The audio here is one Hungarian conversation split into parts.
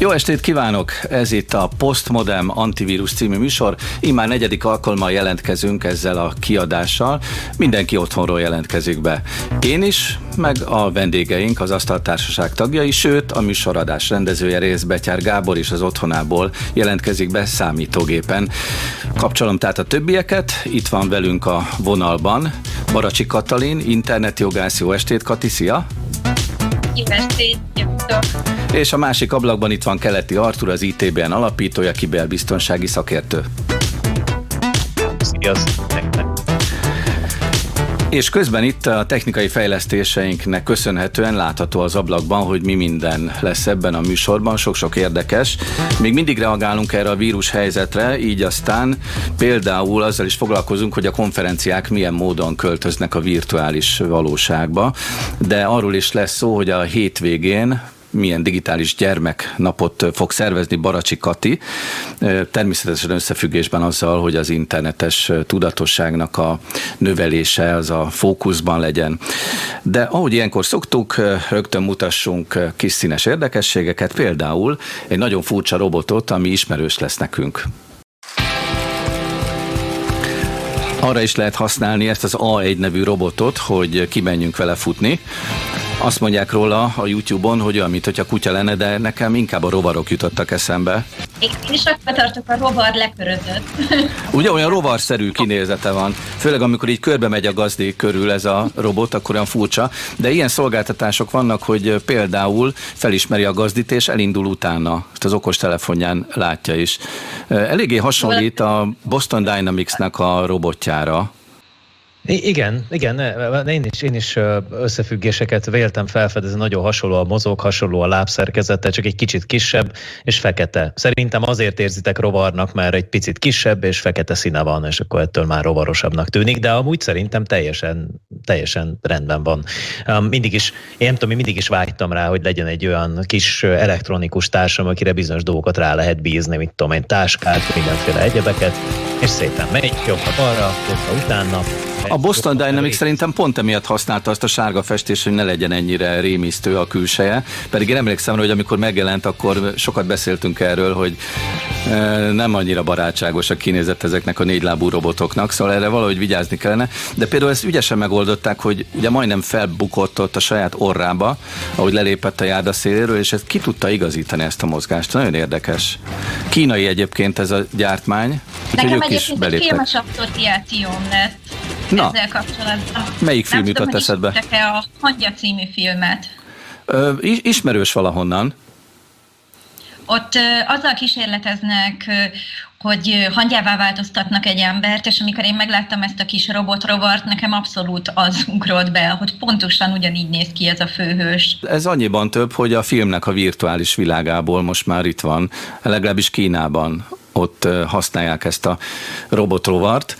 Jó estét kívánok! Ez itt a Postmodem Antivírus című műsor. Immár negyedik alkalommal jelentkezünk ezzel a kiadással. Mindenki otthonról jelentkezik be. Én is, meg a vendégeink, az Asztaltársaság tagjai, sőt a műsoradás rendezője Részbetyár Gábor is az otthonából jelentkezik be számítógépen. Kapcsolom tehát a többieket. Itt van velünk a vonalban Baracsi Katalin, internetjogász. Jó estét, Kati, szia! Jó estét, és a másik ablakban itt van Keleti Artur, az ITBN alapítója, kiberbiztonsági szakértő. És közben itt a technikai fejlesztéseinknek köszönhetően látható az ablakban, hogy mi minden lesz ebben a műsorban, sok-sok érdekes. Még mindig reagálunk erre a vírus helyzetre, így aztán például azzal is foglalkozunk, hogy a konferenciák milyen módon költöznek a virtuális valóságba, de arról is lesz szó, hogy a hétvégén milyen digitális gyermeknapot fog szervezni Baracsi Kati, természetesen összefüggésben azzal, hogy az internetes tudatosságnak a növelése az a fókuszban legyen. De ahogy ilyenkor szoktuk, rögtön mutassunk kis színes érdekességeket, például egy nagyon furcsa robotot, ami ismerős lesz nekünk. Arra is lehet használni ezt az A1 nevű robotot, hogy kimenjünk vele futni. Azt mondják róla a YouTube-on, hogy olyan, mint a kutya lenne, de nekem inkább a rovarok jutottak eszembe. Én is akkor tartok a rovar lekörözött. Ugye olyan rovarszerű kinézete van, főleg amikor így körbe megy a gazdék körül ez a robot, akkor olyan furcsa, de ilyen szolgáltatások vannak, hogy például felismeri a gazdit és elindul utána, ezt az okos telefonján látja is. Eléggé hasonlít a Boston Dynamics-nak a robotjára, igen, igen, én is, én is összefüggéseket véltem felfedezni, nagyon hasonló a mozog, hasonló a lábszerkezete, csak egy kicsit kisebb és fekete. Szerintem azért érzitek rovarnak, mert egy picit kisebb és fekete színe van, és akkor ettől már rovarosabbnak tűnik, de amúgy szerintem teljesen, teljesen rendben van. Mindig is, én nem tudom, én mindig is vágytam rá, hogy legyen egy olyan kis elektronikus társam, akire bizonyos dolgokat rá lehet bízni, mit tudom én, táskát, mindenféle egyebeket, és szépen megy, jobbra-balra, jobbra utána, a Boston Dynamics szerintem pont emiatt használta azt a sárga festést, hogy ne legyen ennyire rémisztő a külseje. Pedig én emlékszem, hogy amikor megjelent, akkor sokat beszéltünk erről, hogy e, nem annyira barátságos a kinézet ezeknek a négylábú robotoknak, szóval erre valahogy vigyázni kellene. De például ezt ügyesen megoldották, hogy ugye majdnem felbukott ott a saját orrába, ahogy lelépett a járda széléről, és ezt ki tudta igazítani ezt a mozgást. Nagyon érdekes. Kínai egyébként ez a gyártmány. Nekem egyébként egy filmasasszociációm lett Na, ezzel kapcsolatban. Melyik film Nem jutott eszedbe? Nem a Hangya című filmet. Ö, ismerős valahonnan. Ott ö, azzal kísérleteznek, ö, hogy hangyává változtatnak egy embert, és amikor én megláttam ezt a kis robotrovart, nekem abszolút az ugrott be, hogy pontosan ugyanígy néz ki ez a főhős. Ez annyiban több, hogy a filmnek a virtuális világából most már itt van, legalábbis Kínában ott használják ezt a robotrovart.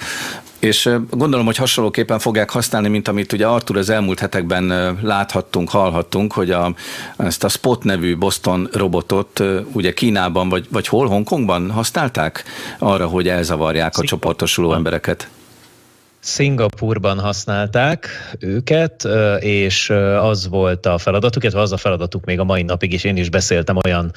És gondolom, hogy hasonlóképpen fogják használni, mint amit ugye Artur az elmúlt hetekben láthattunk, hallhattunk, hogy a, ezt a Spot nevű Boston robotot ugye Kínában, vagy, vagy hol, Hongkongban használták arra, hogy elzavarják a csoportosuló embereket. Szingapurban használták őket, és az volt a feladatuk, illetve az a feladatuk még a mai napig is. Én is beszéltem olyan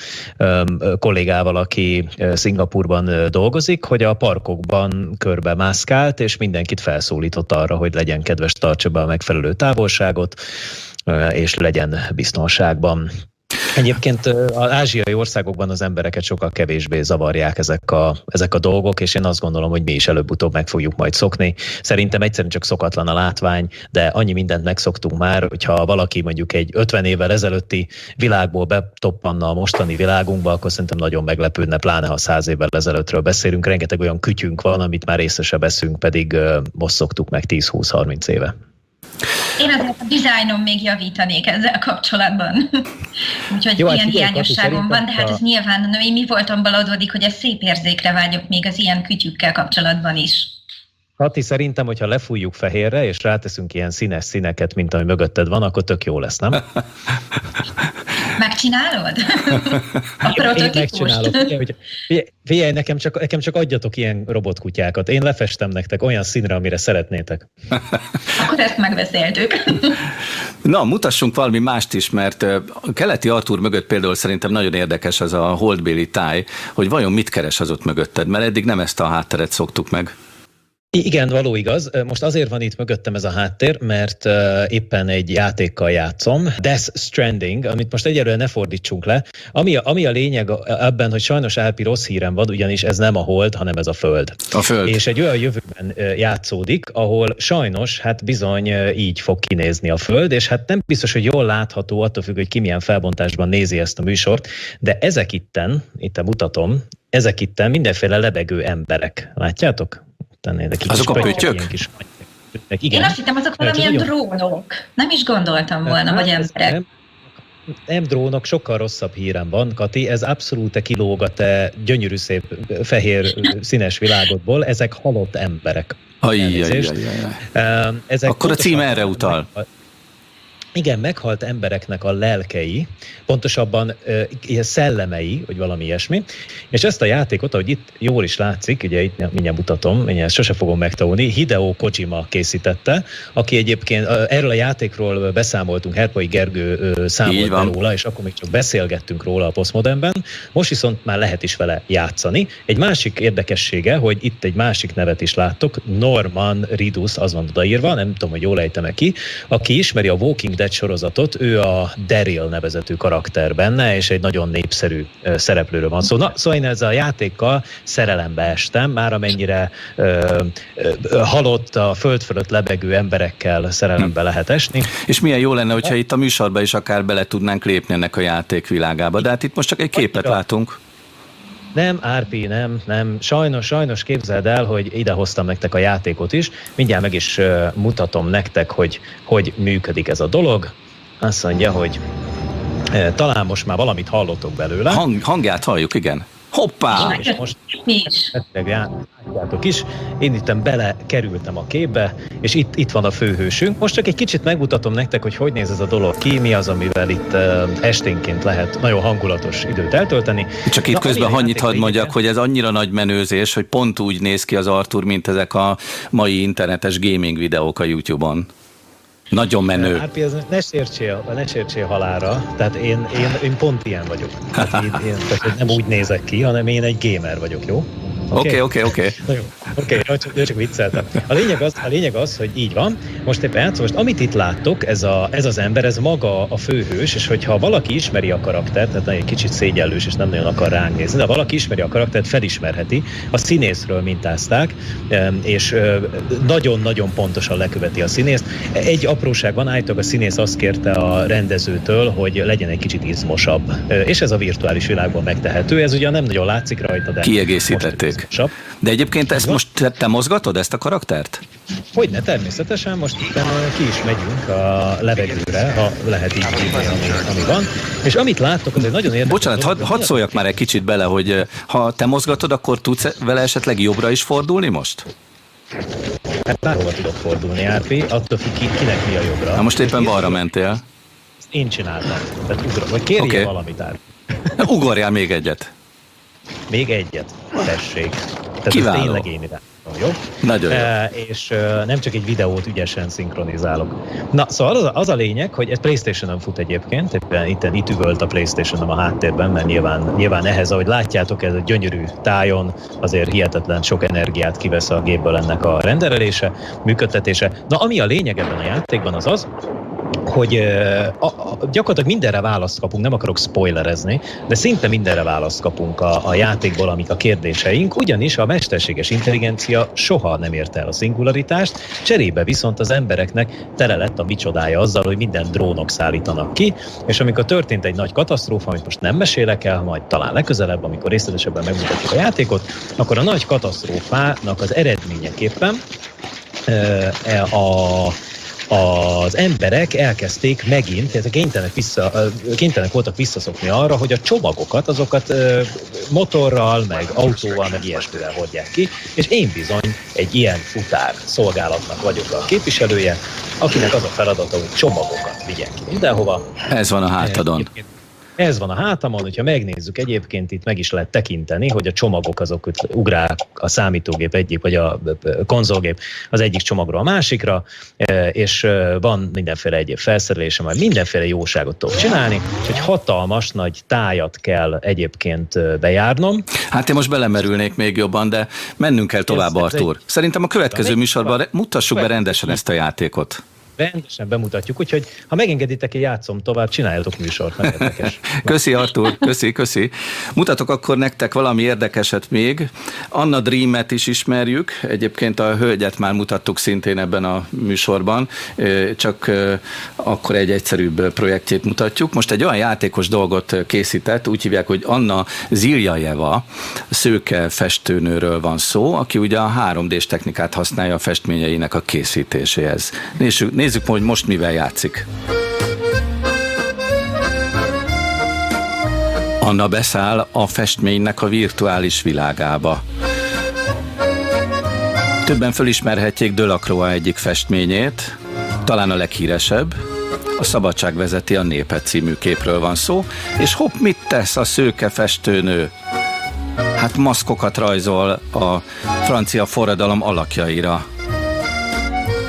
kollégával, aki Szingapurban dolgozik, hogy a parkokban körbe mászkált, és mindenkit felszólított arra, hogy legyen kedves, tartsa be a megfelelő távolságot, és legyen biztonságban. Egyébként az ázsiai országokban az embereket sokkal kevésbé zavarják ezek a, ezek a dolgok, és én azt gondolom, hogy mi is előbb-utóbb meg fogjuk majd szokni. Szerintem egyszerűen csak szokatlan a látvány, de annyi mindent megszoktunk már, hogyha valaki mondjuk egy 50 évvel ezelőtti világból betoppanna a mostani világunkba, akkor szerintem nagyon meglepődne, pláne ha 100 évvel ezelőttről beszélünk. Rengeteg olyan kütyünk van, amit már észre se veszünk, pedig most szoktuk meg 10-20-30 éve. Én azért a dizájnon még javítanék ezzel kapcsolatban. Úgyhogy Jó, hát ilyen hiányosságom van, de hát ez nyilván a női mi voltam adódik, hogy ez szép érzékre vágyok még az ilyen kütyükkel kapcsolatban is. Kati, szerintem, hogyha lefújjuk fehérre, és ráteszünk ilyen színes színeket, mint ami mögötted van, akkor tök jó lesz, nem? Megcsinálod? A prototípust? Én megcsinálom. Figyelj, figyelj, nekem, csak, nekem csak adjatok ilyen robotkutyákat. Én lefestem nektek olyan színre, amire szeretnétek. Akkor ezt megbeszéltük. Na, mutassunk valami mást is, mert a keleti Artur mögött például szerintem nagyon érdekes az a holdbéli táj, hogy vajon mit keres az ott mögötted, mert eddig nem ezt a hátteret szoktuk meg. Igen, való igaz. Most azért van itt mögöttem ez a háttér, mert éppen egy játékkal játszom. Death Stranding, amit most egyelőre ne fordítsunk le. Ami a, ami a lényeg ebben, hogy sajnos Árpi rossz hírem van, ugyanis ez nem a hold, hanem ez a föld. A föld. És egy olyan jövőben játszódik, ahol sajnos hát bizony így fog kinézni a föld, és hát nem biztos, hogy jól látható, attól függ, hogy ki milyen felbontásban nézi ezt a műsort, de ezek itten, itt mutatom, ezek itten mindenféle lebegő emberek. Látjátok? Tenni. De Azok a pöttyök? Kis igen. Én azt hittem, azok valamilyen nagyon... drónok. Nem is gondoltam volna, hogy emberek. Nem, nem drónok, sokkal rosszabb hírem van, Kati, ez abszolút kilóg a te gyönyörű szép fehér színes világodból, ezek halott emberek. Ajjajjajjaj. Ezek Akkor a cím erre utal. Igen, meghalt embereknek a lelkei, pontosabban ilyen szellemei, vagy valami ilyesmi, és ezt a játékot, ahogy itt jól is látszik, ugye itt mindjárt mutatom, mindjárt sose fogom megtanulni, Hideo Kojima készítette, aki egyébként erről a játékról beszámoltunk, Herpai Gergő számolt be róla, és akkor még csak beszélgettünk róla a Postmodernben, most viszont már lehet is vele játszani. Egy másik érdekessége, hogy itt egy másik nevet is láttok, Norman Ridus, az van odaírva, nem tudom, hogy jól ejtem ki, aki ismeri a Walking Dead sorozatot, ő a Daryl nevezetű karakter benne, és egy nagyon népszerű szereplőről van szó. Na, szóval én ezzel a játékkal szerelembe estem, már amennyire ö, ö, halott a föld fölött lebegő emberekkel szerelembe lehet esni. És milyen jó lenne, hogyha itt a műsorba is akár bele tudnánk lépni ennek a játékvilágába, de hát itt most csak egy képet látunk. Nem, Árpi, nem, nem. Sajnos, sajnos képzeld el, hogy ide hoztam nektek a játékot is. Mindjárt meg is mutatom nektek, hogy hogy működik ez a dolog. Azt mondja, hogy talán most már valamit hallottok belőle. Hang, hangját halljuk, igen. Hoppá! És most látjátok is, én itt bele kerültem a képbe, és itt, itt van a főhősünk. Most csak egy kicsit megmutatom nektek, hogy hogy néz ez a dolog ki, mi az, amivel itt uh, esténként lehet nagyon hangulatos időt eltölteni. Csak itt Na, közben annyit hadd mondjak, hogy ez annyira nagy menőzés, hogy pont úgy néz ki az Artur, mint ezek a mai internetes gaming videók a YouTube-on. Nagyon menő. Hát ez ne sértsél, ne sértsél halára. Tehát én, én, én pont ilyen vagyok. Tehát én, én tehát nem úgy nézek ki, hanem én egy gamer vagyok, jó? Oké, oké, oké. Oké, csak, vicceltem. A lényeg, az, a lényeg az, hogy így van. Most éppen játszom, most amit itt láttok, ez, a, ez az ember, ez maga a főhős, és hogyha valaki ismeri a karaktert, tehát egy kicsit szégyellős, és nem nagyon akar ránk nézni, de valaki ismeri a karaktert, felismerheti. A színészről mintázták, és nagyon-nagyon pontosan leköveti a színészt. Egy apróság van, állítólag a színész azt kérte a rendezőtől, hogy legyen egy kicsit izmosabb. És ez a virtuális világban megtehető. Ez ugye nem nagyon látszik rajta, de kiegészítették. De egyébként ezt most te, mozgatod, ezt a karaktert? Hogyne, természetesen. Most itt ki is megyünk a levegőre, ha lehet így hívni, ami, ami van. És amit láttok, az egy nagyon érdekes... Bocsánat, hadd had szóljak már egy kicsit bele, hogy ha te mozgatod, akkor tudsz vele esetleg jobbra is fordulni most? Hát bárhova tudok fordulni, Árpi, attól függ, ki, kinek mi a jobbra. Na most éppen balra mentél. Én csináltam. Tehát ugrok, vagy kérjél okay. valamit, Árpi. Ugorjál még egyet. Még egyet. Tessék. Tehát Kiváló. Ez tényleg én jó? Nagyon jó. E, és e, nem csak egy videót ügyesen szinkronizálok. Na, szóval az a, az a lényeg, hogy ez Playstation-on fut egyébként, éppen itt, itt üvölt a Playstation-on a háttérben, mert nyilván, nyilván ehhez, ahogy látjátok, ez a gyönyörű tájon azért hihetetlen sok energiát kivesz a gépből ennek a renderelése, működtetése. Na, ami a lényeg ebben a játékban az az, hogy a, a, gyakorlatilag mindenre választ kapunk, nem akarok spoilerezni, de szinte mindenre választ kapunk a, a játékból, amik a kérdéseink, ugyanis a mesterséges intelligencia soha nem érte el a szingularitást, cserébe viszont az embereknek tele lett a micsodája azzal, hogy minden drónok szállítanak ki, és amikor történt egy nagy katasztrófa, amit most nem mesélek el, majd talán legközelebb, amikor részletesebben megmutatjuk a játékot, akkor a nagy katasztrófának az eredményeképpen e, a az emberek elkezdték megint, tehát kénytelenek, vissza, kénytelenek voltak visszaszokni arra, hogy a csomagokat, azokat motorral, meg autóval, meg ilyesmivel hordják ki, és én bizony egy ilyen futár szolgálatnak vagyok a képviselője, akinek az a feladata, hogy csomagokat vigyek ki mindenhova. Ez van a hátadon. Egyébként Ez van a hátamon, hogyha megnézzük, egyébként itt meg is lehet tekinteni, hogy a csomagok azok ugrál a számítógép egyik, vagy a konzolgép az egyik csomagról a másikra, e, és e, van mindenféle egyéb felszerelése, majd mindenféle jóságot tudok csinálni, és egy hatalmas nagy tájat kell egyébként e, bejárnom. Hát én most belemerülnék még jobban, de mennünk kell tovább, ez, Artur. Egy... Szerintem a következő műsorban mutassuk be rendesen ezt a játékot rendesen bemutatjuk, úgyhogy ha megengeditek, én játszom tovább, csináljatok műsort, nem érdekes. köszi Artur, köszi, köszi. Mutatok akkor nektek valami érdekeset még. Anna Dreamet is ismerjük, egyébként a hölgyet már mutattuk szintén ebben a műsorban, csak akkor egy egyszerűbb projektjét mutatjuk. Most egy olyan játékos dolgot készített, úgy hívják, hogy Anna Ziljajeva, szőke festőnőről van szó, aki ugye a 3D-s technikát használja a festményeinek a készítéséhez. Nézzük, nézzük Nézzük, hogy most mivel játszik. Anna beszáll a festménynek a virtuális világába. Többen fölismerhetjék Delacroix egyik festményét, talán a leghíresebb, a Szabadság vezeti a népet című képről van szó, és hopp, mit tesz a szőke festőnő? Hát maszkokat rajzol a francia forradalom alakjaira.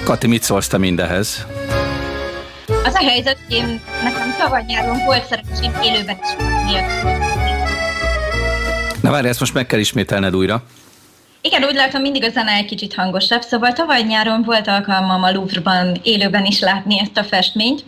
Kati, mit szólsz te mindehez? Az a helyzet, hogy én nekem tavaly nyáron volt szerencsém élőben is Na várj, ezt most meg kell ismételned újra. Igen, úgy látom, mindig a zene egy kicsit hangosabb, szóval tavaly nyáron volt alkalmam a Louvre-ban élőben is látni ezt a festményt.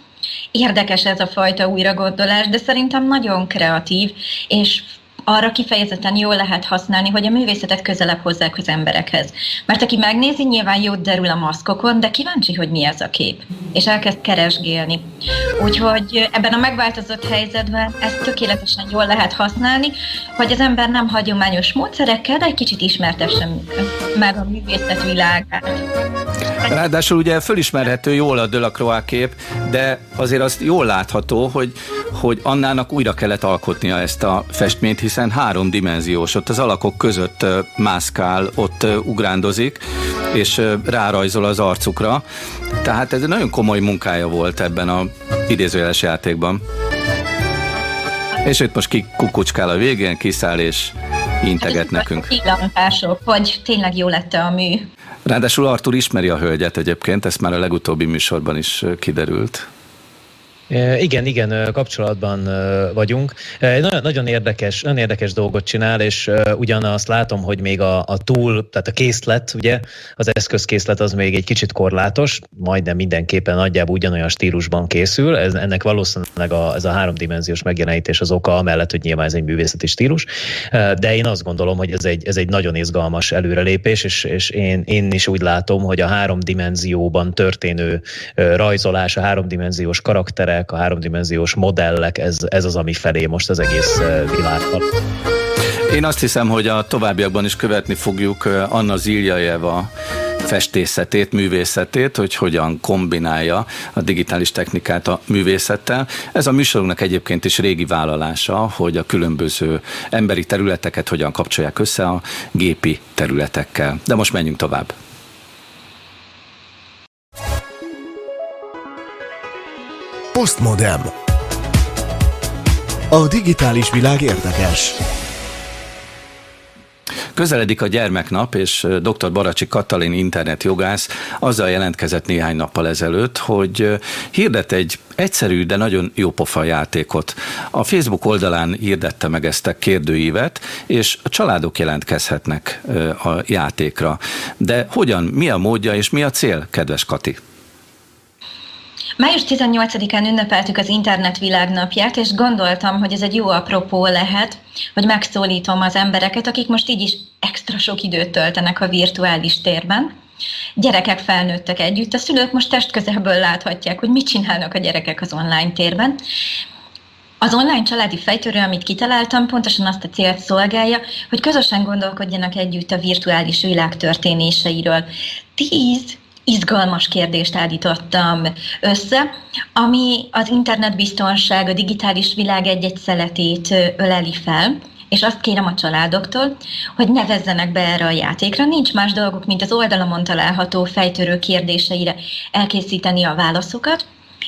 Érdekes ez a fajta újragondolás, de szerintem nagyon kreatív, és arra kifejezetten jól lehet használni, hogy a művészetet közelebb hozzák az emberekhez. Mert aki megnézi, nyilván jót derül a maszkokon, de kíváncsi, hogy mi ez a kép. És elkezd keresgélni. Úgyhogy ebben a megváltozott helyzetben ezt tökéletesen jól lehet használni, hogy az ember nem hagyományos módszerekkel, de egy kicsit ismertessen meg a művészet világát. Ráadásul ugye fölismerhető jól a Delacroix kép, de azért azt jól látható, hogy, hogy Annának újra kellett alkotnia ezt a festményt, hiszen háromdimenziós, ott az alakok között mászkál, ott ugrándozik, és rárajzol az arcukra. Tehát ez egy nagyon komoly munkája volt ebben a idézőjeles játékban. És itt most kikukucskál a végén, kiszáll és integet nekünk. Pillantások, vagy tényleg jó lett a mű. Ráadásul Artur ismeri a hölgyet egyébként, ezt már a legutóbbi műsorban is kiderült. Igen, igen, kapcsolatban vagyunk. Nagyon, nagyon, érdekes, nagyon érdekes dolgot csinál, és ugyanazt látom, hogy még a, a túl, tehát a készlet, ugye, az eszközkészlet az még egy kicsit korlátos, majdnem mindenképpen nagyjából ugyanolyan stílusban készül. Ez, ennek valószínűleg a, ez a háromdimenziós megjelenítés az oka, amellett, hogy nyilván ez egy művészeti stílus. De én azt gondolom, hogy ez egy, ez egy nagyon izgalmas előrelépés, és, és én, én is úgy látom, hogy a háromdimenzióban történő rajzolás, a háromdimenziós karakterek, karakterek, a háromdimenziós modellek, ez, ez az, ami felé most az egész világban. Én azt hiszem, hogy a továbbiakban is követni fogjuk Anna Ziljajeva festészetét, művészetét, hogy hogyan kombinálja a digitális technikát a művészettel. Ez a műsorunknak egyébként is régi vállalása, hogy a különböző emberi területeket hogyan kapcsolják össze a gépi területekkel. De most menjünk tovább. Postmodem. A digitális világ érdekes. Közeledik a gyermeknap, és dr. Baracsi Katalin internetjogász azzal jelentkezett néhány nappal ezelőtt, hogy hirdet egy egyszerű, de nagyon jó pofa játékot. A Facebook oldalán hirdette meg ezt a kérdőívet, és a családok jelentkezhetnek a játékra. De hogyan, mi a módja és mi a cél, kedves Kati? Május 18-án ünnepeltük az internet világnapját, és gondoltam, hogy ez egy jó apropó lehet, hogy megszólítom az embereket, akik most így is extra sok időt töltenek a virtuális térben. Gyerekek felnőttek együtt, a szülők most testközelből láthatják, hogy mit csinálnak a gyerekek az online térben. Az online családi fejtörő, amit kitaláltam, pontosan azt a célt szolgálja, hogy közösen gondolkodjanak együtt a virtuális világ történéseiről. Tíz izgalmas kérdést állítottam össze, ami az internetbiztonság, a digitális világ egy-egy szeletét öleli fel, és azt kérem a családoktól, hogy nevezzenek be erre a játékra. Nincs más dolguk, mint az oldalamon található fejtörő kérdéseire elkészíteni a válaszokat,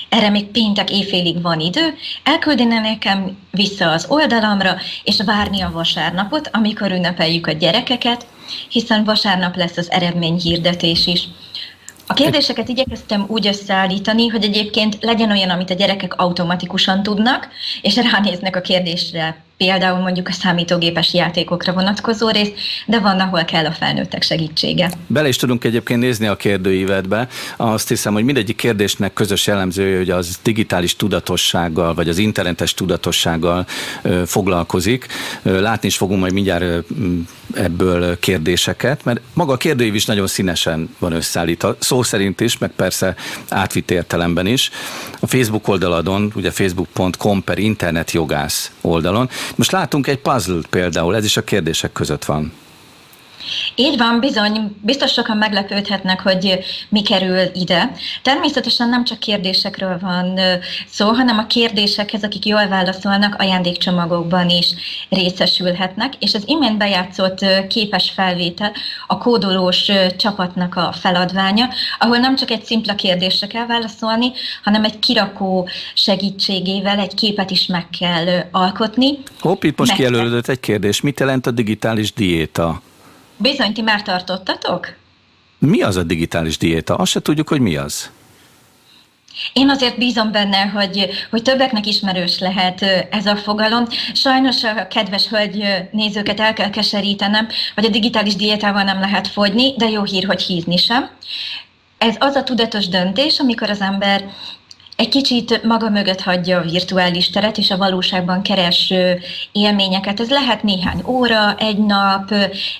erre még péntek éjfélig van idő, elküldeni nekem vissza az oldalamra, és várni a vasárnapot, amikor ünnepeljük a gyerekeket, hiszen vasárnap lesz az eredményhirdetés is. A kérdéseket igyekeztem úgy összeállítani, hogy egyébként legyen olyan, amit a gyerekek automatikusan tudnak, és ránéznek a kérdésre például mondjuk a számítógépes játékokra vonatkozó rész, de van, ahol kell a felnőttek segítsége. Bele is tudunk egyébként nézni a kérdőívetbe. Azt hiszem, hogy mindegyik kérdésnek közös jellemzője, hogy az digitális tudatossággal, vagy az internetes tudatossággal foglalkozik. Látni is fogunk majd mindjárt ebből kérdéseket, mert maga a kérdőív is nagyon színesen van összeállítva, szó szerint is, meg persze átvitt értelemben is. A Facebook oldaladon, ugye facebook.com per internetjogász oldalon most látunk egy puzzle például, ez is a kérdések között van. Így van, bizony, biztos sokan meglepődhetnek, hogy mi kerül ide. Természetesen nem csak kérdésekről van szó, hanem a kérdésekhez, akik jól válaszolnak, ajándékcsomagokban is részesülhetnek, és az imént bejátszott képes felvétel a kódolós csapatnak a feladványa, ahol nem csak egy szimpla kérdésre kell válaszolni, hanem egy kirakó segítségével egy képet is meg kell alkotni. Hopp, itt most kijelölődött egy kérdés. Mit jelent a digitális diéta? Bizony, ti már tartottatok? Mi az a digitális diéta? Azt se tudjuk, hogy mi az. Én azért bízom benne, hogy, hogy többeknek ismerős lehet ez a fogalom. Sajnos a kedves hölgy nézőket el kell keserítenem, hogy a digitális diétával nem lehet fogyni, de jó hír, hogy hízni sem. Ez az a tudatos döntés, amikor az ember egy kicsit maga mögött hagyja a virtuális teret, és a valóságban keres élményeket. Ez lehet néhány óra, egy nap,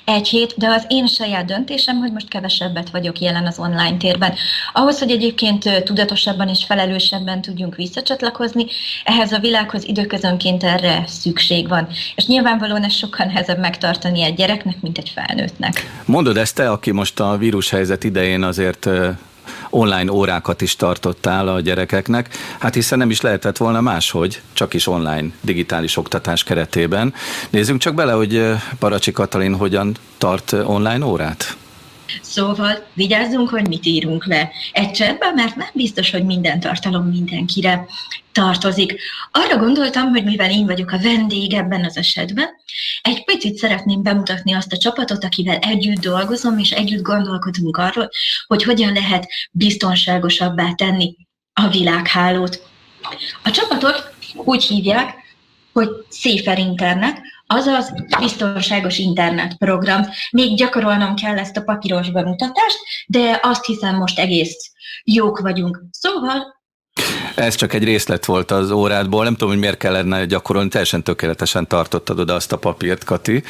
egy hét, de az én saját döntésem, hogy most kevesebbet vagyok jelen az online térben. Ahhoz, hogy egyébként tudatosabban és felelősebben tudjunk visszacsatlakozni, ehhez a világhoz időközönként erre szükség van. És nyilvánvalóan ez sokkal nehezebb megtartani egy gyereknek, mint egy felnőttnek. Mondod ezt te, aki most a vírushelyzet idején azért online órákat is tartottál a gyerekeknek, hát hiszen nem is lehetett volna máshogy, csak is online digitális oktatás keretében. Nézzünk csak bele, hogy Paracsi Katalin hogyan tart online órát. Szóval vigyázzunk, hogy mit írunk le egy csetben, mert nem biztos, hogy minden tartalom mindenkire tartozik. Arra gondoltam, hogy mivel én vagyok a vendég ebben az esetben, egy picit szeretném bemutatni azt a csapatot, akivel együtt dolgozom, és együtt gondolkodunk arról, hogy hogyan lehet biztonságosabbá tenni a világhálót. A csapatot úgy hívják, hogy Safer Internet, azaz biztonságos internetprogram. Még gyakorolnom kell ezt a papíros bemutatást, de azt hiszem most egész jók vagyunk. Szóval ez csak egy részlet volt az órádból, nem tudom, hogy miért kellene gyakorolni, teljesen tökéletesen tartottad oda azt a papírt, Kati.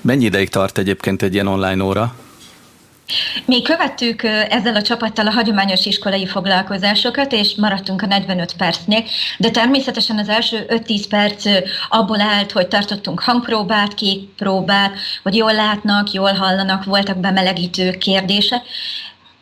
Mennyi ideig tart egyébként egy ilyen online óra? Mi követtük ezzel a csapattal a hagyományos iskolai foglalkozásokat, és maradtunk a 45 percnél, de természetesen az első 5-10 perc abból állt, hogy tartottunk hangpróbát, képpróbát, hogy jól látnak, jól hallanak, voltak bemelegítő kérdések,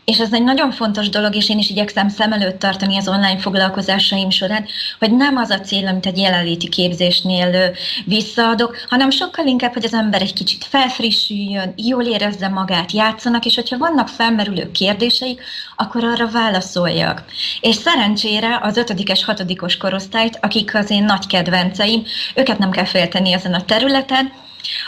és ez egy nagyon fontos dolog, és én is igyekszem szem előtt tartani az online foglalkozásaim során, hogy nem az a cél, amit egy jelenléti képzésnél visszaadok, hanem sokkal inkább, hogy az ember egy kicsit felfrissüljön, jól érezze magát, játszanak, és hogyha vannak felmerülő kérdéseik, akkor arra válaszoljak. És szerencsére az ötödikes, hatodikos korosztályt, akik az én nagy kedvenceim, őket nem kell félteni ezen a területen,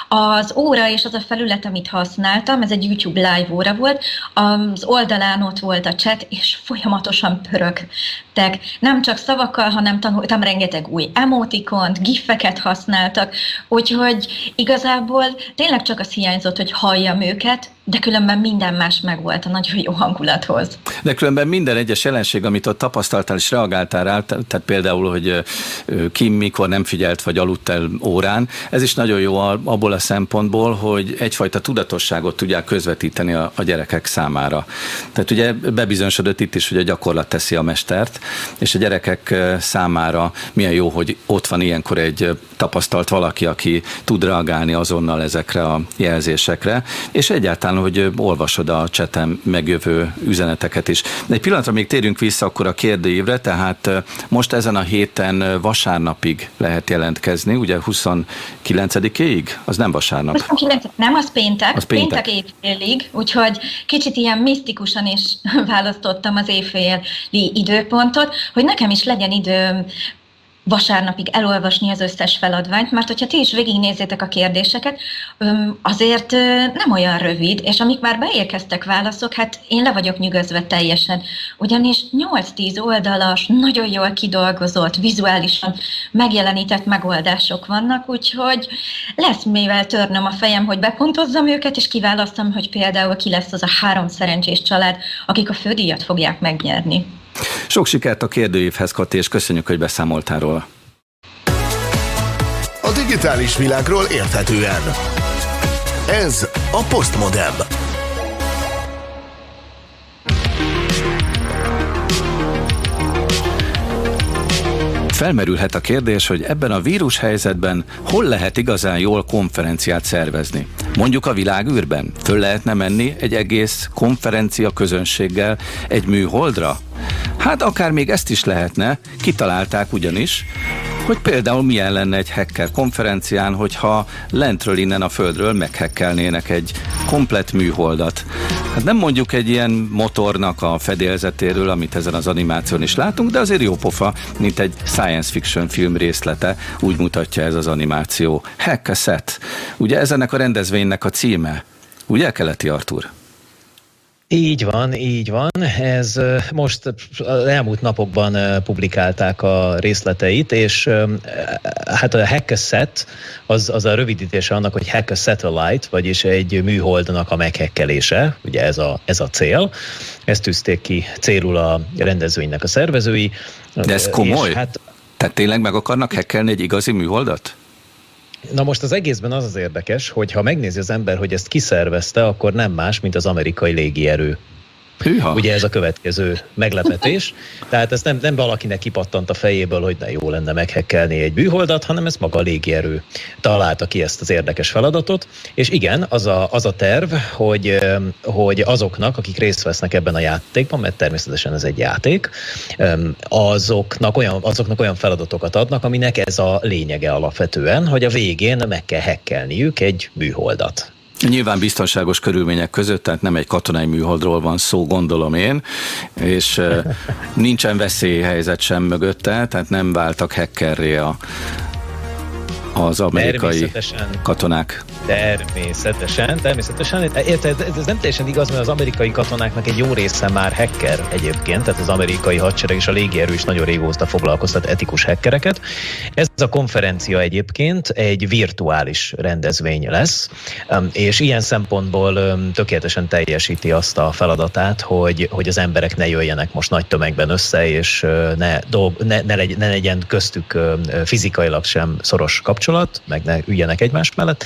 az óra és az a felület, amit használtam, ez egy YouTube live óra volt, az oldalán ott volt a chat, és folyamatosan pörögtek. Nem csak szavakkal, hanem tanultam rengeteg új emotikont, gifeket használtak, úgyhogy igazából tényleg csak az hiányzott, hogy halljam őket, de különben minden más megvolt a nagyon jó hangulathoz. De különben minden egyes jelenség, amit ott tapasztaltál és reagáltál rá, tehát például, hogy ki mikor nem figyelt vagy aludt el órán, ez is nagyon jó abból a szempontból, hogy egyfajta tudatosságot tudják közvetíteni a, a gyerekek számára. Tehát ugye bebizonyosodott itt is, hogy a gyakorlat teszi a mestert, és a gyerekek számára milyen jó, hogy ott van ilyenkor egy tapasztalt valaki, aki tud reagálni azonnal ezekre a jelzésekre, és egyáltalán talán, hogy olvasod a csetem megjövő üzeneteket is. De egy pillanatra még térjünk vissza akkor a kérdőívre, tehát most ezen a héten vasárnapig lehet jelentkezni, ugye 29-ig? Az nem vasárnap. 29, nem, az péntek. Az péntek. péntek évfélig, úgyhogy kicsit ilyen misztikusan is választottam az évféli időpontot, hogy nekem is legyen időm vasárnapig elolvasni az összes feladványt, mert hogyha ti is végignézzétek a kérdéseket, azért nem olyan rövid, és amik már beérkeztek válaszok, hát én le vagyok nyugodva teljesen, ugyanis 8-10 oldalas, nagyon jól kidolgozott, vizuálisan megjelenített megoldások vannak, úgyhogy lesz mivel törnöm a fejem, hogy bepontozzam őket, és kiválasztom, hogy például ki lesz az a három szerencsés család, akik a fődíjat fogják megnyerni. Sok sikert a kérdőívhez, Kati, és köszönjük, hogy beszámoltál róla. A digitális világról érthetően. Ez a Postmodem. Felmerülhet a kérdés, hogy ebben a vírus helyzetben hol lehet igazán jól konferenciát szervezni. Mondjuk a világűrben? Föl lehetne menni egy egész konferencia közönséggel egy műholdra? Hát akár még ezt is lehetne, kitalálták ugyanis, hogy például milyen lenne egy hacker konferencián, hogyha lentről innen a földről meghekkelnének egy komplet műholdat. Hát nem mondjuk egy ilyen motornak a fedélzetéről, amit ezen az animáción is látunk, de azért jó pofa, mint egy science fiction film részlete, úgy mutatja ez az animáció. Hack Ugye ez ennek a rendezvénynek a címe. Ugye, Keleti Artur? Így van, így van. Ez most az elmúlt napokban publikálták a részleteit, és hát a Hackaset az, az a rövidítése annak, hogy Hack a Satellite, vagyis egy műholdnak a meghekkelése, ugye ez a, ez a cél. Ezt tűzték ki célul a rendezvénynek a szervezői. De ez komoly? És hát, Tehát tényleg meg akarnak hekkelni egy igazi műholdat? Na most az egészben az az érdekes, hogy ha megnézi az ember, hogy ezt kiszervezte, akkor nem más, mint az amerikai légierő. Hűha. Ugye ez a következő meglepetés. Tehát ez nem, nem valakinek kipattant a fejéből, hogy na jó lenne meghekkelni egy bűholdat, hanem ez maga a légierő találta ki ezt az érdekes feladatot. És igen, az a, az a terv, hogy, hogy azoknak, akik részt vesznek ebben a játékban, mert természetesen ez egy játék, azoknak olyan, azoknak olyan feladatokat adnak, aminek ez a lényege alapvetően, hogy a végén meg kell hekkelniük egy műholdat. Nyilván biztonságos körülmények között, tehát nem egy katonai műholdról van szó, gondolom én, és nincsen veszélyhelyzet sem mögötte, tehát nem váltak hackerré a, az amerikai katonák. Természetesen, természetesen. Érted, ez nem teljesen igaz, mert az amerikai katonáknak egy jó része már hacker egyébként, tehát az amerikai hadsereg és a légierő is nagyon régóta foglalkoztat etikus hackereket. Ez a konferencia egyébként egy virtuális rendezvény lesz, um, és ilyen szempontból um, tökéletesen teljesíti azt a feladatát, hogy, hogy az emberek ne jöjjenek most nagy tömegben össze, és uh, ne, dolg, ne, ne, legyen, ne legyen köztük um, fizikailag sem szoros kapcsolat, meg ne üljenek egymás mellett,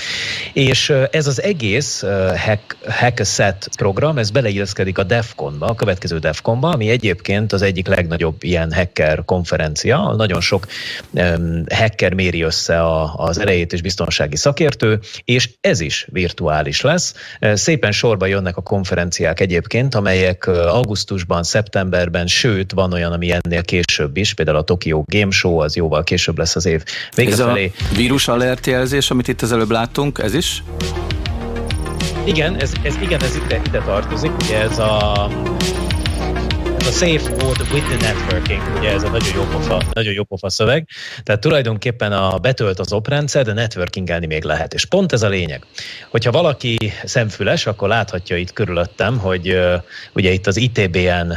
és ez az egész hack, Hackaset program, ez beleilleszkedik a DEFCON-ba, a következő DEFCON-ba, ami egyébként az egyik legnagyobb ilyen hacker konferencia. Nagyon sok um, hacker méri össze a, az elejét és biztonsági szakértő, és ez is virtuális lesz. Szépen sorba jönnek a konferenciák egyébként, amelyek augusztusban, szeptemberben, sőt, van olyan, ami ennél később is, például a Tokyo Game Show, az jóval később lesz az év vége ez felé. a vírus alert jelzés, amit itt az előbb láttunk, ez is? Igen, ez, ez, igen, ez ide, ide tartozik, ugye ez a a Safe Mode with the Networking, ugye ez a nagyon jó pofa, nagyon jó pofa szöveg. Tehát tulajdonképpen a betölt az oprendszer, de networkingelni még lehet. És pont ez a lényeg. Hogyha valaki szemfüles, akkor láthatja itt körülöttem, hogy ugye itt az ITBN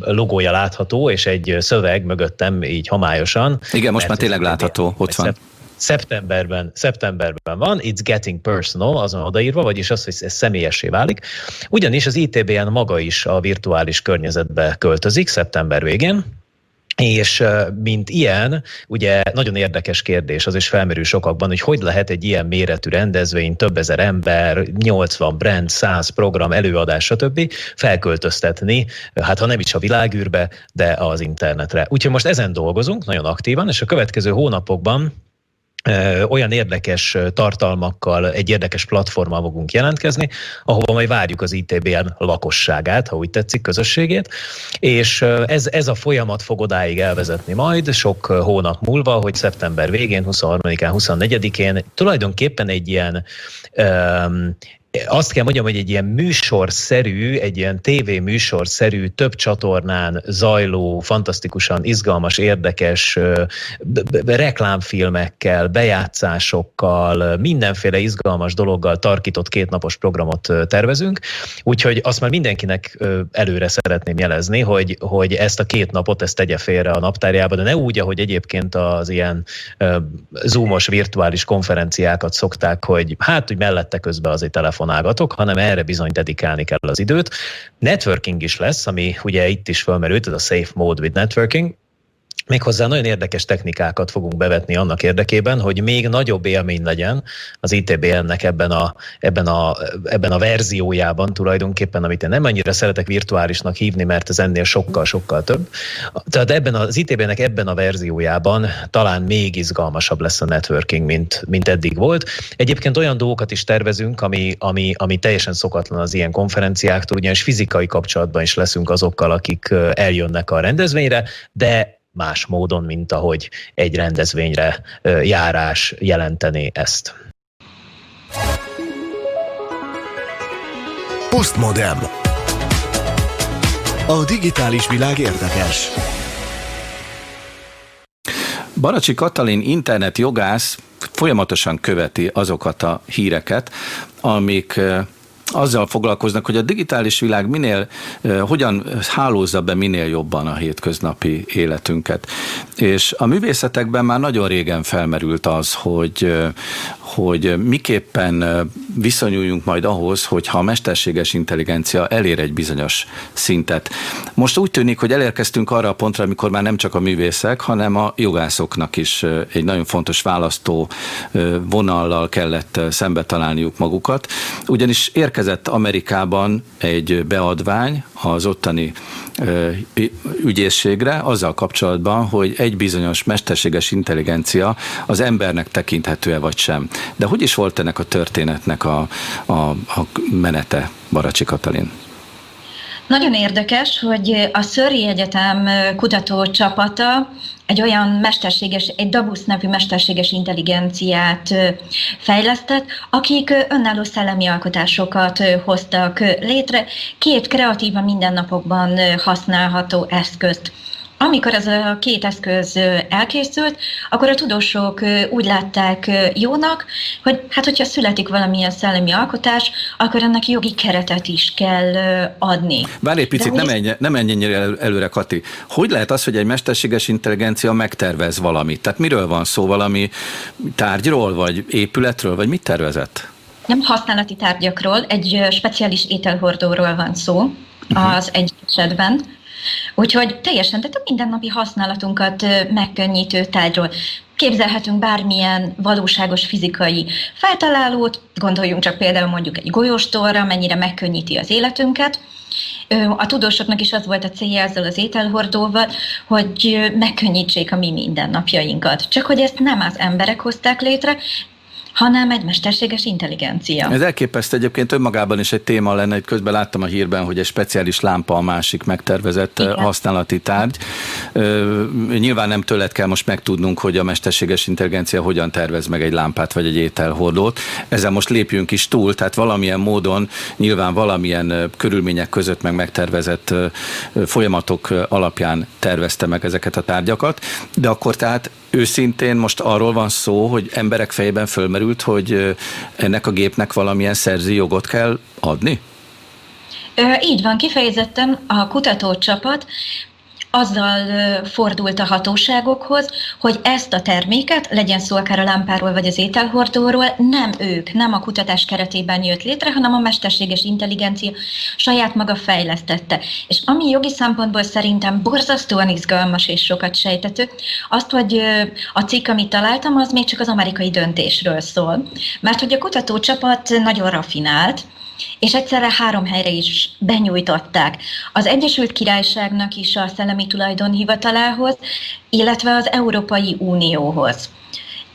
logója látható, és egy szöveg mögöttem így homályosan. Igen, most már tényleg látható, ott van szeptemberben, szeptemberben van, it's getting personal, azon odaírva, vagyis az, hogy ez személyessé válik. Ugyanis az ITBN maga is a virtuális környezetbe költözik szeptember végén, és mint ilyen, ugye nagyon érdekes kérdés, az is felmerül sokakban, hogy hogy lehet egy ilyen méretű rendezvény, több ezer ember, 80 brand, 100 program, előadás, stb. felköltöztetni, hát ha nem is a világűrbe, de az internetre. Úgyhogy most ezen dolgozunk nagyon aktívan, és a következő hónapokban olyan érdekes tartalmakkal, egy érdekes platformmal fogunk jelentkezni, ahova majd várjuk az ITBN lakosságát, ha úgy tetszik, közösségét, és ez, ez a folyamat fog odáig elvezetni majd, sok hónap múlva, hogy szeptember végén, 23-án, 24-én tulajdonképpen egy ilyen um, azt kell mondjam, hogy egy ilyen műsorszerű, egy ilyen tévéműsorszerű, több csatornán zajló, fantasztikusan izgalmas, érdekes reklámfilmekkel, bejátszásokkal, mindenféle izgalmas dologgal tarkított kétnapos programot tervezünk, úgyhogy azt már mindenkinek előre szeretném jelezni, hogy, hogy ezt a két napot ezt tegye félre a naptárjába, de ne úgy, ahogy egyébként az ilyen zoomos virtuális konferenciákat szokták, hogy hát, hogy mellette közben azért telefon telefonálgatok, hanem erre bizony dedikálni kell az időt. Networking is lesz, ami ugye itt is felmerült, ez a Safe Mode with Networking, Méghozzá nagyon érdekes technikákat fogunk bevetni annak érdekében, hogy még nagyobb élmény legyen az ITBN-nek ebben a, ebben, a, ebben a verziójában tulajdonképpen, amit én nem annyira szeretek virtuálisnak hívni, mert ez ennél sokkal-sokkal több. Tehát ebben az ITB-nek ebben a verziójában talán még izgalmasabb lesz a networking, mint, mint eddig volt. Egyébként olyan dolgokat is tervezünk, ami, ami, ami teljesen szokatlan az ilyen konferenciáktól, ugyanis fizikai kapcsolatban is leszünk azokkal, akik eljönnek a rendezvényre, de más módon, mint ahogy egy rendezvényre járás jelenteni ezt. Postmodem. A digitális világ érdekes. Baracsi Katalin internet jogász folyamatosan követi azokat a híreket, amik azzal foglalkoznak, hogy a digitális világ minél, hogyan hálózza be minél jobban a hétköznapi életünket. És a művészetekben már nagyon régen felmerült az, hogy, hogy miképpen viszonyuljunk majd ahhoz, hogyha a mesterséges intelligencia elér egy bizonyos szintet. Most úgy tűnik, hogy elérkeztünk arra a pontra, amikor már nem csak a művészek, hanem a jogászoknak is egy nagyon fontos választó vonallal kellett szembe találniuk magukat. Ugyanis érkezett Amerikában egy beadvány az ottani ügyészségre azzal kapcsolatban, hogy egy bizonyos mesterséges intelligencia az embernek tekinthető-e vagy sem. De hogy is volt ennek a történetnek a, a, a menete, Baracsi Katalin? Nagyon érdekes, hogy a Szöri Egyetem kutatócsapata egy olyan mesterséges, egy Dabusz nevű mesterséges intelligenciát fejlesztett, akik önálló szellemi alkotásokat hoztak létre, két kreatíva mindennapokban használható eszközt. Amikor ez a két eszköz elkészült, akkor a tudósok úgy látták jónak, hogy hát hogyha születik valamilyen szellemi alkotás, akkor ennek jogi keretet is kell adni. Várj egy picit, nem, menj, nem menj ennyire előre, Kati. Hogy lehet az, hogy egy mesterséges intelligencia megtervez valamit? Tehát miről van szó? Valami tárgyról, vagy épületről, vagy mit tervezett? Nem használati tárgyakról, egy speciális ételhordóról van szó uh-huh. az egy esetben Úgyhogy teljesen, tehát a mindennapi használatunkat megkönnyítő tárgyról képzelhetünk bármilyen valóságos fizikai feltalálót, gondoljunk csak például mondjuk egy golyóstorra, mennyire megkönnyíti az életünket. A tudósoknak is az volt a célja ezzel az ételhordóval, hogy megkönnyítsék a mi mindennapjainkat. Csak hogy ezt nem az emberek hozták létre, hanem egy mesterséges intelligencia. Ez elképesztő egyébként önmagában is egy téma lenne, hogy közben láttam a hírben, hogy egy speciális lámpa a másik megtervezett Igen. használati tárgy. Nyilván nem tőled kell most megtudnunk, hogy a mesterséges intelligencia hogyan tervez meg egy lámpát vagy egy ételhordót. Ezzel most lépjünk is túl, tehát valamilyen módon, nyilván valamilyen körülmények között meg megtervezett folyamatok alapján tervezte meg ezeket a tárgyakat, de akkor tehát őszintén most arról van szó, hogy emberek fejében fölmerült, hogy ennek a gépnek valamilyen szerzi jogot kell adni? Így van, kifejezetten a kutatócsapat azzal fordult a hatóságokhoz, hogy ezt a terméket, legyen szó akár a lámpáról vagy az ételhordóról, nem ők, nem a kutatás keretében jött létre, hanem a mesterséges intelligencia saját maga fejlesztette. És ami jogi szempontból szerintem borzasztóan izgalmas és sokat sejtető, azt, hogy a cikk, amit találtam, az még csak az amerikai döntésről szól. Mert hogy a kutatócsapat nagyon rafinált, és egyszerre három helyre is benyújtották. Az Egyesült Királyságnak is a Szellemi Tulajdonhivatalához, illetve az Európai Unióhoz.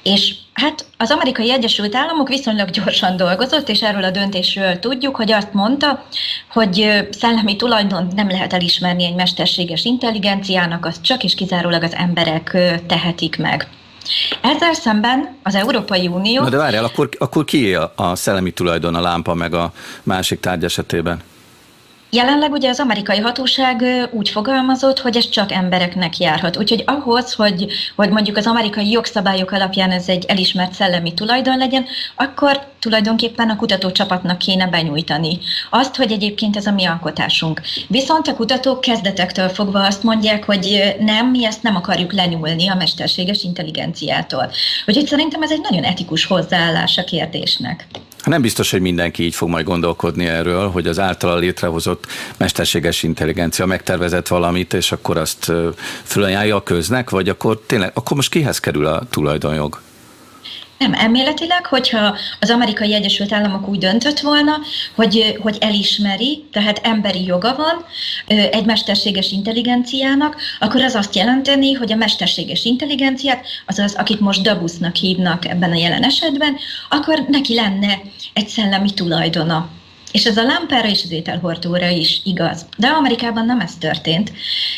És Hát az amerikai Egyesült Államok viszonylag gyorsan dolgozott, és erről a döntésről tudjuk, hogy azt mondta, hogy szellemi tulajdon nem lehet elismerni egy mesterséges intelligenciának, azt csak és kizárólag az emberek tehetik meg. Ezzel szemben az Európai Unió... Na de várjál, akkor, akkor ki a, a szellemi tulajdon a lámpa meg a másik tárgy esetében? Jelenleg ugye az amerikai hatóság úgy fogalmazott, hogy ez csak embereknek járhat. Úgyhogy ahhoz, hogy, hogy mondjuk az amerikai jogszabályok alapján ez egy elismert szellemi tulajdon legyen, akkor tulajdonképpen a kutatócsapatnak kéne benyújtani. Azt, hogy egyébként ez a mi alkotásunk. Viszont a kutatók kezdetektől fogva azt mondják, hogy nem, mi ezt nem akarjuk lenyúlni a mesterséges intelligenciától. Úgyhogy szerintem ez egy nagyon etikus hozzáállás a kérdésnek. Nem biztos, hogy mindenki így fog majd gondolkodni erről, hogy az általa létrehozott mesterséges intelligencia megtervezett valamit, és akkor azt fölajánlja a köznek, vagy akkor tényleg, akkor most kihez kerül a tulajdonjog? Nem, elméletileg, hogyha az amerikai Egyesült Államok úgy döntött volna, hogy, hogy elismeri, tehát emberi joga van egy mesterséges intelligenciának, akkor az azt jelenteni, hogy a mesterséges intelligenciát, azaz akit most Dabusznak hívnak ebben a jelen esetben, akkor neki lenne egy szellemi tulajdona. És ez a lámpára és az ételhordóra is igaz. De Amerikában nem ez történt.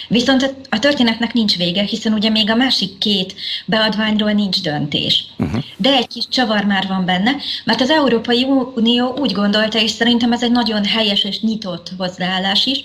Viszont a történetnek nincs vége, hiszen ugye még a másik két beadványról nincs döntés. Uh-huh. De egy kis csavar már van benne, mert az Európai Unió úgy gondolta, és szerintem ez egy nagyon helyes és nyitott hozzáállás is,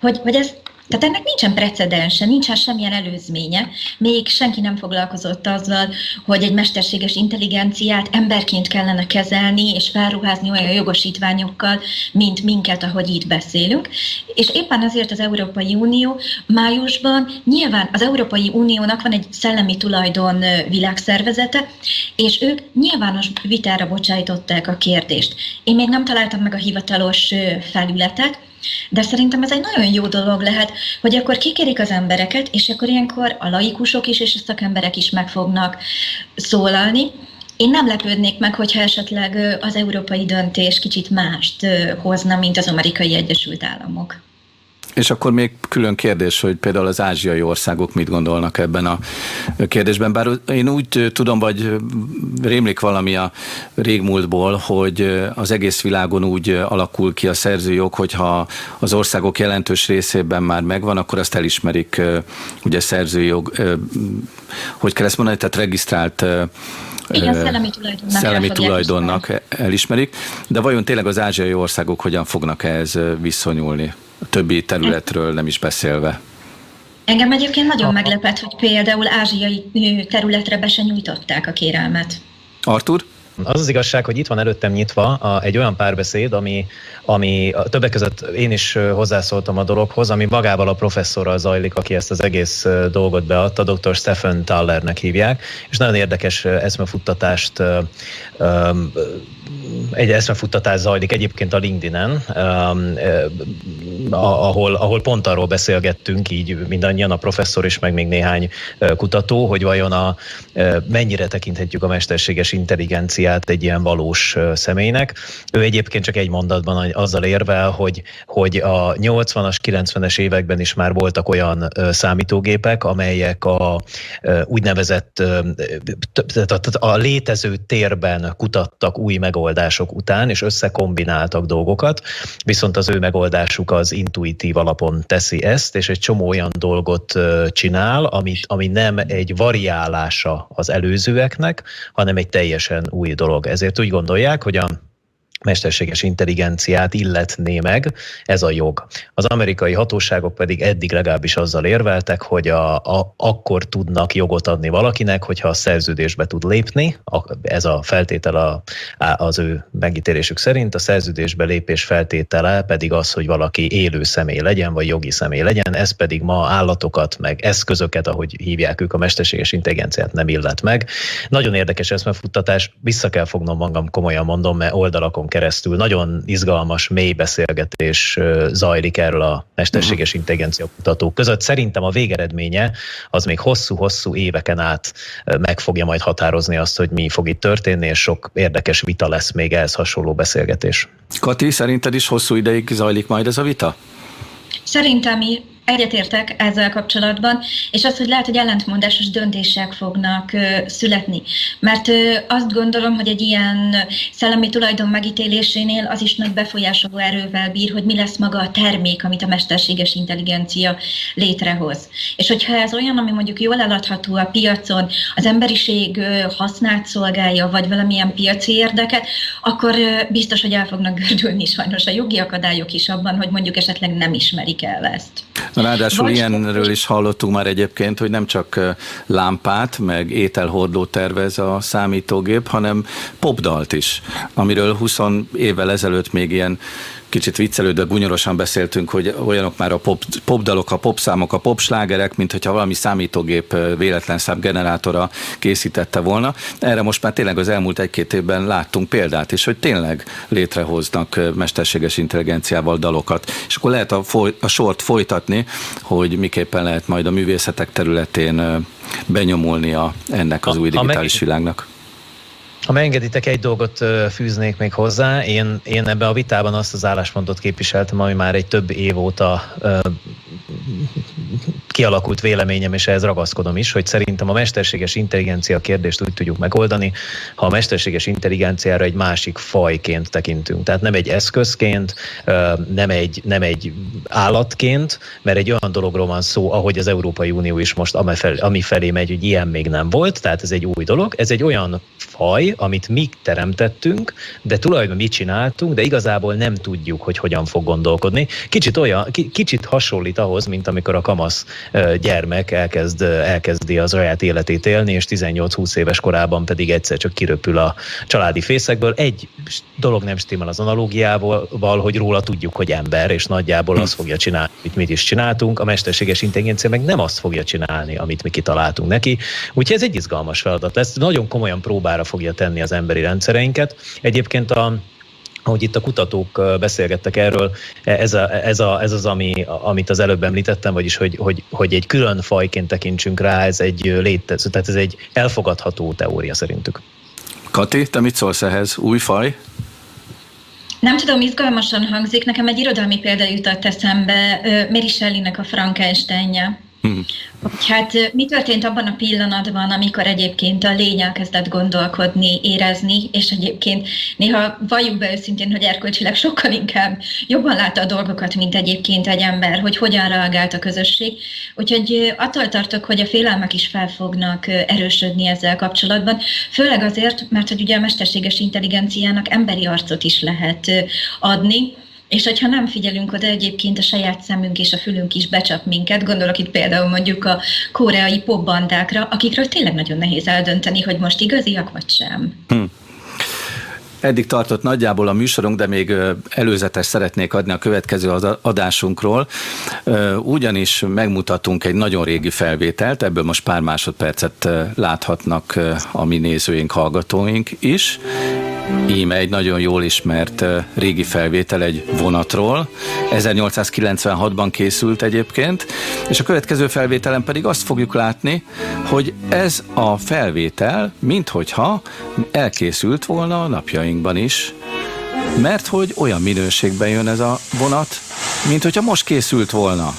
hogy, hogy ez tehát ennek nincsen precedense, nincsen semmilyen előzménye. Még senki nem foglalkozott azzal, hogy egy mesterséges intelligenciát emberként kellene kezelni és felruházni olyan jogosítványokkal, mint minket, ahogy itt beszélünk. És éppen azért az Európai Unió májusban nyilván az Európai Uniónak van egy szellemi tulajdon világszervezete, és ők nyilvános vitára bocsájtották a kérdést. Én még nem találtam meg a hivatalos felületet, de szerintem ez egy nagyon jó dolog lehet, hogy akkor kikérik az embereket, és akkor ilyenkor a laikusok is és a szakemberek is meg fognak szólalni. Én nem lepődnék meg, hogyha esetleg az európai döntés kicsit mást hozna, mint az amerikai Egyesült Államok. És akkor még külön kérdés, hogy például az ázsiai országok mit gondolnak ebben a kérdésben. Bár én úgy tudom, vagy rémlik valami a régmúltból, hogy az egész világon úgy alakul ki a szerzőjog, hogyha az országok jelentős részében már megvan, akkor azt elismerik ugye szerzőjog, hogy kell ezt mondani, tehát regisztrált igen, szellemi tulajdonnak, szellemi tulajdonnak elismerik. De vajon tényleg az ázsiai országok hogyan fognak ehhez viszonyulni? Többi területről nem is beszélve. Engem egyébként nagyon meglepett, hogy például ázsiai területre be se nyújtották a kérelmet. Artur? Az az igazság, hogy itt van előttem nyitva a, egy olyan párbeszéd, ami, ami a többek között én is hozzászóltam a dologhoz, ami magával a professzorral zajlik, aki ezt az egész dolgot beadta, dr. Stephen Tallernek hívják, és nagyon érdekes eszmefuttatást egy eszmefuttatás zajlik egyébként a LinkedIn-en, ahol, ahol pont arról beszélgettünk, így mindannyian, a professzor is, meg még néhány kutató, hogy vajon a, mennyire tekinthetjük a mesterséges intelligenciát egy ilyen valós személynek. Ő egyébként csak egy mondatban azzal érvel, hogy, hogy a 80-as, 90-es években is már voltak olyan számítógépek, amelyek a úgynevezett a létező térben kutattak új megoldások után, és összekombináltak dolgokat, viszont az ő megoldásuk az intuitív alapon teszi ezt, és egy csomó olyan dolgot csinál, amit, ami nem egy variálása az előzőeknek, hanem egy teljesen új dolog. Ezért úgy gondolják, hogy a mesterséges intelligenciát illetné meg. Ez a jog. Az amerikai hatóságok pedig eddig legalábbis azzal érveltek, hogy a, a, akkor tudnak jogot adni valakinek, hogyha a szerződésbe tud lépni, a, ez a feltétel a, az ő megítélésük szerint, a szerződésbe lépés feltétele pedig az, hogy valaki élő személy legyen, vagy jogi személy legyen, ez pedig ma állatokat, meg eszközöket, ahogy hívják ők a mesterséges intelligenciát nem illet meg. Nagyon érdekes eszmefuttatás, vissza kell fognom magam, komolyan mondom, mert oldalakon keresztül nagyon izgalmas, mély beszélgetés zajlik erről a mesterséges intelligencia kutatók között. Szerintem a végeredménye az még hosszú-hosszú éveken át meg fogja majd határozni azt, hogy mi fog itt történni, és sok érdekes vita lesz még ehhez hasonló beszélgetés. Kati, szerinted is hosszú ideig zajlik majd ez a vita? Szerintem egyetértek ezzel kapcsolatban, és az, hogy lehet, hogy ellentmondásos döntések fognak születni. Mert azt gondolom, hogy egy ilyen szellemi tulajdon megítélésénél az is nagy befolyásoló erővel bír, hogy mi lesz maga a termék, amit a mesterséges intelligencia létrehoz. És hogyha ez olyan, ami mondjuk jól eladható a piacon, az emberiség hasznát szolgálja, vagy valamilyen piaci érdeket, akkor biztos, hogy el fognak gördülni sajnos a jogi akadályok is abban, hogy mondjuk esetleg nem ismerik el ezt. Ráadásul Vagy ilyenről is hallottunk már egyébként, hogy nem csak lámpát, meg ételhordó tervez a számítógép, hanem popdalt is, amiről 20 évvel ezelőtt még ilyen kicsit viccelődve, bunyorosan beszéltünk, hogy olyanok már a pop, popdalok, a popszámok, a popslágerek, mint hogyha valami számítógép véletlen generátora készítette volna. Erre most már tényleg az elmúlt egy-két évben láttunk példát is, hogy tényleg létrehoznak mesterséges intelligenciával dalokat. És akkor lehet a, foly, a sort folytatni, hogy miképpen lehet majd a művészetek területén benyomulni a, ennek az ha, új digitális meg, világnak. Ha megengeditek, egy dolgot fűznék még hozzá. Én, én ebbe a vitában azt az álláspontot képviseltem, ami már egy több év óta kialakult véleményem, és ehhez ragaszkodom is, hogy szerintem a mesterséges intelligencia kérdést úgy tudjuk megoldani, ha a mesterséges intelligenciára egy másik fajként tekintünk. Tehát nem egy eszközként, nem egy, nem egy állatként, mert egy olyan dologról van szó, ahogy az Európai Unió is most ami felé megy, hogy ilyen még nem volt, tehát ez egy új dolog. Ez egy olyan faj, amit mi teremtettünk, de tulajdonképpen mit csináltunk, de igazából nem tudjuk, hogy hogyan fog gondolkodni. Kicsit olyan, kicsit hasonlít ahhoz, mint amikor a kamasz gyermek elkezd, elkezdi az saját életét élni, és 18-20 éves korában pedig egyszer csak kiröpül a családi fészekből. Egy dolog nem stimmel az analógiával, hogy róla tudjuk, hogy ember, és nagyjából azt fogja csinálni, amit mit is csináltunk. A mesterséges intelligencia meg nem azt fogja csinálni, amit mi kitaláltunk neki. Úgyhogy ez egy izgalmas feladat. Ezt nagyon komolyan próbára fogja tenni az emberi rendszereinket. Egyébként a ahogy itt a kutatók beszélgettek erről, ez, a, ez, a, ez az, ami, amit az előbb említettem, vagyis hogy, hogy, hogy egy külön fajként tekintsünk rá, ez egy létező, tehát ez egy elfogadható teória szerintük. Kati, te mit szólsz ehhez? Új faj? Nem tudom, izgalmasan hangzik. Nekem egy irodalmi példa jutott eszembe, Mary Shelley-nek a Frankensteinje Hmm. Hát mi történt abban a pillanatban, amikor egyébként a lény elkezdett gondolkodni, érezni, és egyébként néha valljuk be őszintén, hogy erkölcsileg sokkal inkább jobban látta a dolgokat, mint egyébként egy ember, hogy hogyan reagált a közösség. Úgyhogy attól tartok, hogy a félelmek is fel fognak erősödni ezzel kapcsolatban, főleg azért, mert hogy ugye a mesterséges intelligenciának emberi arcot is lehet adni, és hogyha nem figyelünk oda, egyébként a saját szemünk és a fülünk is becsap minket, gondolok itt például mondjuk a koreai popbandákra, akikről tényleg nagyon nehéz eldönteni, hogy most igaziak vagy sem. Hm. Eddig tartott nagyjából a műsorunk, de még előzetes szeretnék adni a következő adásunkról. Ugyanis megmutatunk egy nagyon régi felvételt, ebből most pár másodpercet láthatnak a mi nézőink, hallgatóink is. Íme egy nagyon jól ismert régi felvétel egy vonatról. 1896-ban készült egyébként, és a következő felvételen pedig azt fogjuk látni, hogy ez a felvétel, minthogyha elkészült volna a napjainkban is, mert hogy olyan minőségben jön ez a vonat, mint hogyha most készült volna.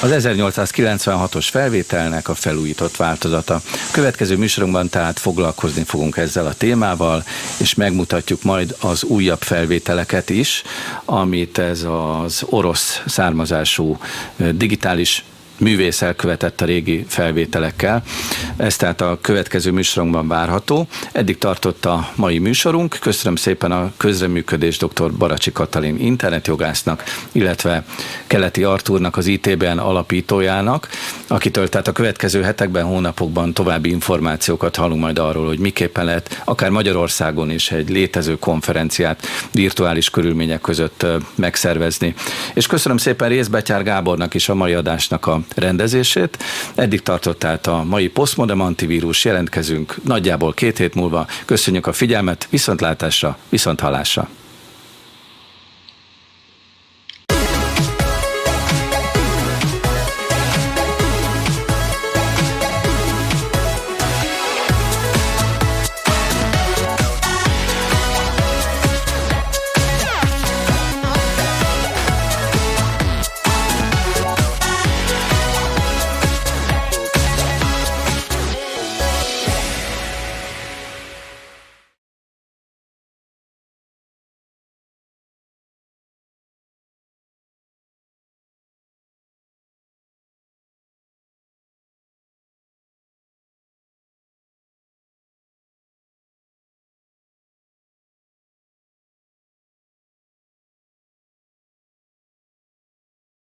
Az 1896-os felvételnek a felújított változata. Következő műsorunkban tehát foglalkozni fogunk ezzel a témával, és megmutatjuk majd az újabb felvételeket is, amit ez az orosz származású digitális művész elkövetett a régi felvételekkel. Ez tehát a következő műsorunkban várható. Eddig tartott a mai műsorunk. Köszönöm szépen a közreműködés dr. Baracsi Katalin internetjogásznak, illetve Keleti Artúrnak, az ITBN alapítójának, akitől tehát a következő hetekben, hónapokban további információkat hallunk majd arról, hogy miképpen lehet akár Magyarországon is egy létező konferenciát virtuális körülmények között megszervezni. És köszönöm szépen Részbetyár Gábornak is a mai adásnak a rendezését. Eddig tartott tehát a mai Postmodem antivírus, jelentkezünk nagyjából két hét múlva. Köszönjük a figyelmet, viszontlátásra, viszonthallásra.